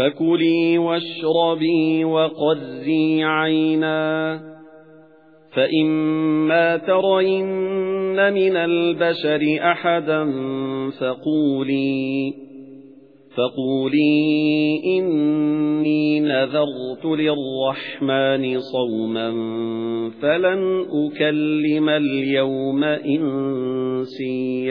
فَكُلِي وَاشْرَبِي وَقَرِّي عَيْنًا. فَإِمَّا تَرَيِنَّ مِنَ الْبَشَرِ أَحَدًا فَقُولِي فَقُولِي إِنِّي نَذَرْتُ لِلرَّحْمَنِ صَوْمًا فَلَنْ أُكَلِّمَ الْيَوْمَ إِنسِيًّا.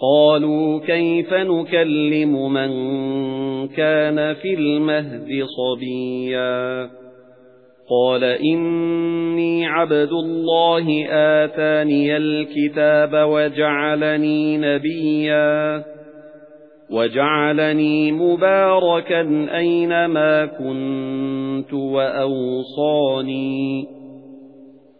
قَالُوا كَيْفَ نُكَلِّمُ مَنْ كَانَ فِي الْمَهْدِ صَبِيًّا قَالَ إِنِّي عَبْدُ اللَّهِ آتَانِيَ الْكِتَابَ وَجَعَلَنِي نَبِيًّا وَجَعَلَنِي مُبَارَكًا أَيْنَمَا كُنتُ وَأَوْصَانِي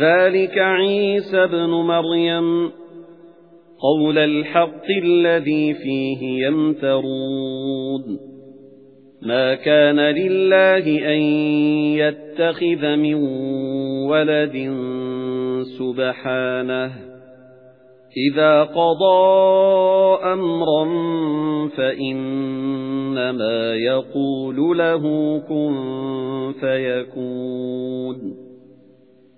ذَلِكَ عِيسَى ابْنُ مَرْيَمَ. قَوْلَ الْحَقِّ الَّذِي فِيهِ يَمْتَرُونَ. مَا كَانَ لِلَّهِ أَن يَتَّخِذَ مِن وَلَدٍ سُبْحَانَهُ. إِذَا قَضَى أَمْرًا فَإِنَّمَا يَقُولُ لَهُ كُن فَيَكُونُ.